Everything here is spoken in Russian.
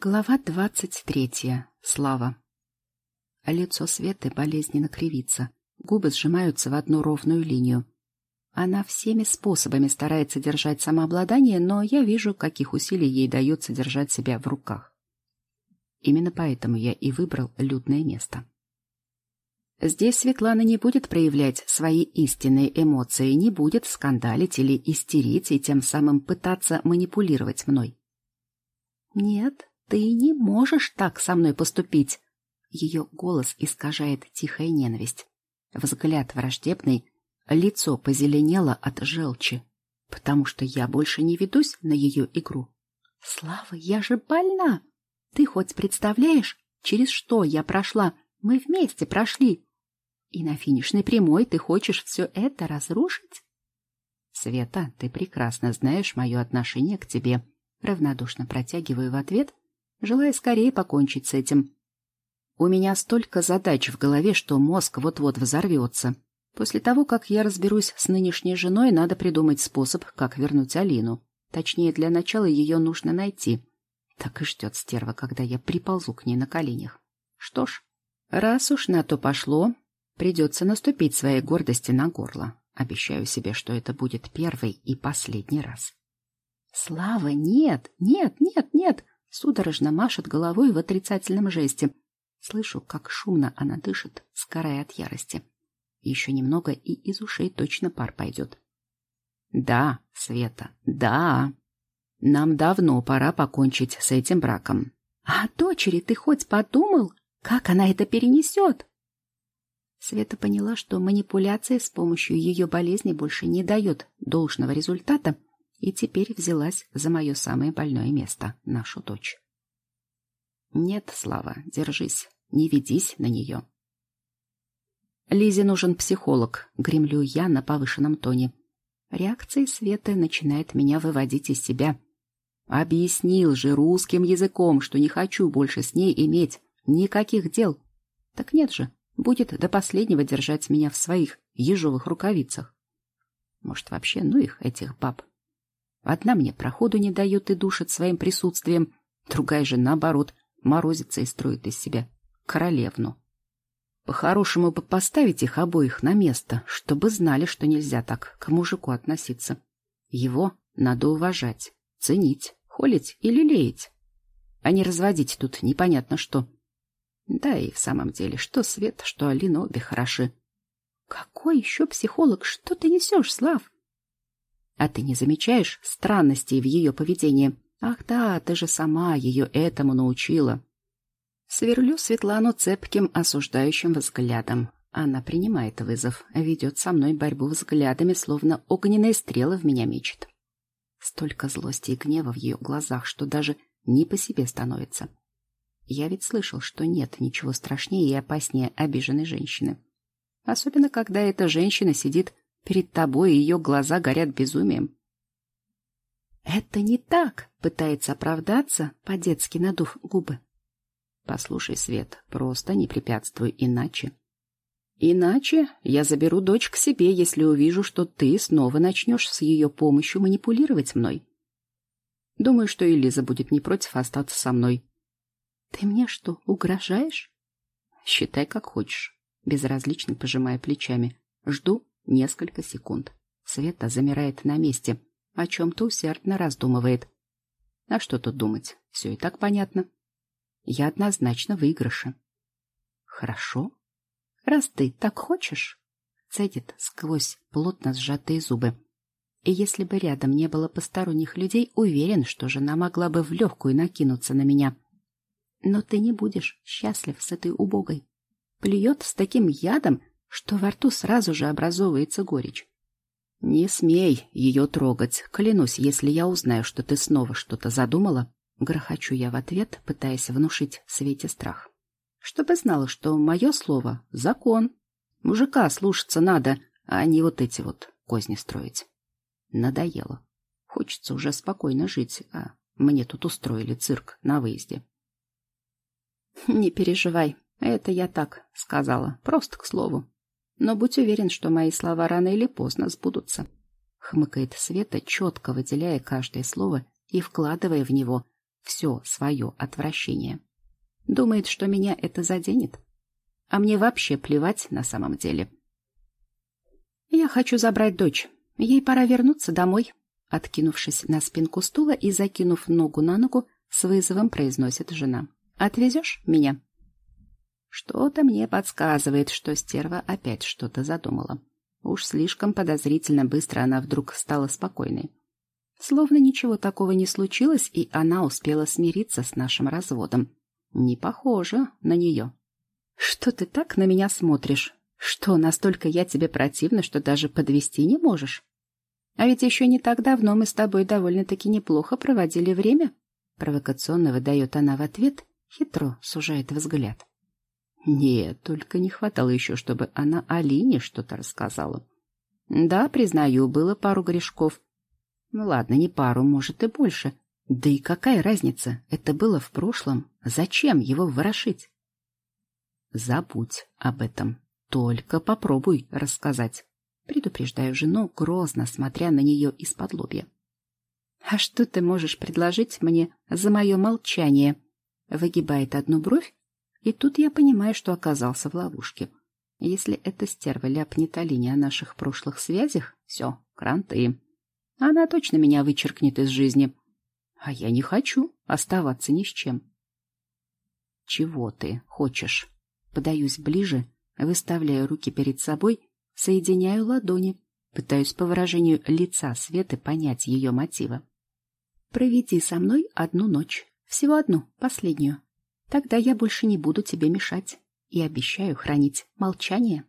Глава двадцать третья. Слава. Лицо Светы болезненно кривится. Губы сжимаются в одну ровную линию. Она всеми способами старается держать самообладание, но я вижу, каких усилий ей дается держать себя в руках. Именно поэтому я и выбрал людное место. Здесь Светлана не будет проявлять свои истинные эмоции, не будет скандалить или истерить и тем самым пытаться манипулировать мной. Нет, «Ты не можешь так со мной поступить!» Ее голос искажает тихая ненависть. Взгляд враждебный, лицо позеленело от желчи, потому что я больше не ведусь на ее игру. «Слава, я же больна! Ты хоть представляешь, через что я прошла? Мы вместе прошли. И на финишной прямой ты хочешь все это разрушить?» «Света, ты прекрасно знаешь мое отношение к тебе», равнодушно протягиваю в ответ, желая скорее покончить с этим. У меня столько задач в голове, что мозг вот-вот взорвется. После того, как я разберусь с нынешней женой, надо придумать способ, как вернуть Алину. Точнее, для начала ее нужно найти. Так и ждет стерва, когда я приползу к ней на коленях. Что ж, раз уж на то пошло, придется наступить своей гордости на горло. Обещаю себе, что это будет первый и последний раз. Слава, нет, нет, нет, нет! Судорожно машет головой в отрицательном жесте. Слышу, как шумно она дышит, сгорая от ярости. Еще немного, и из ушей точно пар пойдет. Да, Света, да. Нам давно пора покончить с этим браком. А дочери ты хоть подумал, как она это перенесет? Света поняла, что манипуляция с помощью ее болезни больше не дает должного результата, и теперь взялась за мое самое больное место, нашу дочь. Нет, Слава, держись, не ведись на нее. Лизе нужен психолог, гремлю я на повышенном тоне. Реакция Светы начинает меня выводить из себя. Объяснил же русским языком, что не хочу больше с ней иметь никаких дел. Так нет же, будет до последнего держать меня в своих ежовых рукавицах. Может, вообще, ну их, этих баб. Одна мне проходу не дает и душит своим присутствием, другая же, наоборот, морозится и строит из себя королевну. По-хорошему бы поставить их обоих на место, чтобы знали, что нельзя так к мужику относиться. Его надо уважать, ценить, холить или лелеять, а не разводить тут непонятно что. Да и в самом деле, что Свет, что Алина обе хороши. Какой еще психолог? Что ты несешь, Слав? А ты не замечаешь странностей в ее поведении? Ах да, ты же сама ее этому научила. Сверлю Светлану цепким, осуждающим взглядом. Она принимает вызов, ведет со мной борьбу взглядами, словно огненные стрелы в меня мечет. Столько злости и гнева в ее глазах, что даже не по себе становится. Я ведь слышал, что нет ничего страшнее и опаснее обиженной женщины. Особенно, когда эта женщина сидит Перед тобой ее глаза горят безумием. «Это не так!» — пытается оправдаться, по-детски надув губы. «Послушай, Свет, просто не препятствуй иначе». «Иначе я заберу дочь к себе, если увижу, что ты снова начнешь с ее помощью манипулировать мной. Думаю, что Элиза будет не против остаться со мной». «Ты мне что, угрожаешь?» «Считай, как хочешь», — безразлично пожимая плечами. «Жду Несколько секунд. Света замирает на месте, о чем-то усердно раздумывает. А что тут думать? Все и так понятно. Я однозначно выигрыша. Хорошо. Раз ты так хочешь, цедит сквозь плотно сжатые зубы. И если бы рядом не было посторонних людей, уверен, что жена могла бы в легкую накинуться на меня. Но ты не будешь счастлив с этой убогой. Плюет с таким ядом, что во рту сразу же образовывается горечь. «Не смей ее трогать. Клянусь, если я узнаю, что ты снова что-то задумала...» Грохочу я в ответ, пытаясь внушить Свете страх. Чтобы знала, что мое слово — закон. Мужика слушаться надо, а не вот эти вот козни строить. Надоело. Хочется уже спокойно жить, а мне тут устроили цирк на выезде. «Не переживай, это я так сказала, просто к слову. Но будь уверен, что мои слова рано или поздно сбудутся. Хмыкает Света, четко выделяя каждое слово и вкладывая в него все свое отвращение. Думает, что меня это заденет. А мне вообще плевать на самом деле. Я хочу забрать дочь. Ей пора вернуться домой. Откинувшись на спинку стула и закинув ногу на ногу, с вызовом произносит жена. «Отвезешь меня?» Что-то мне подсказывает, что стерва опять что-то задумала. Уж слишком подозрительно быстро она вдруг стала спокойной. Словно ничего такого не случилось, и она успела смириться с нашим разводом. Не похоже на нее. «Что ты так на меня смотришь? Что, настолько я тебе противна, что даже подвести не можешь? А ведь еще не так давно мы с тобой довольно-таки неплохо проводили время». Провокационно выдает она в ответ, хитро сужает взгляд. Нет, только не хватало еще, чтобы она Алине что-то рассказала. Да, признаю, было пару грешков. Ну ладно, не пару, может и больше. Да и какая разница? Это было в прошлом. Зачем его ворошить? Забудь об этом. Только попробуй рассказать. Предупреждаю жену, грозно смотря на нее из-под лобья. «А что ты можешь предложить мне за мое молчание?» Выгибает одну бровь, и тут я понимаю, что оказался в ловушке. Если эта стерва ляпнет Алине о наших прошлых связях, все, кранты. Она точно меня вычеркнет из жизни. А я не хочу оставаться ни с чем. Чего ты хочешь? Подаюсь ближе, выставляю руки перед собой, соединяю ладони, пытаюсь по выражению лица Светы понять ее мотивы. Проведи со мной одну ночь. Всего одну, последнюю. Тогда я больше не буду тебе мешать. И обещаю хранить молчание.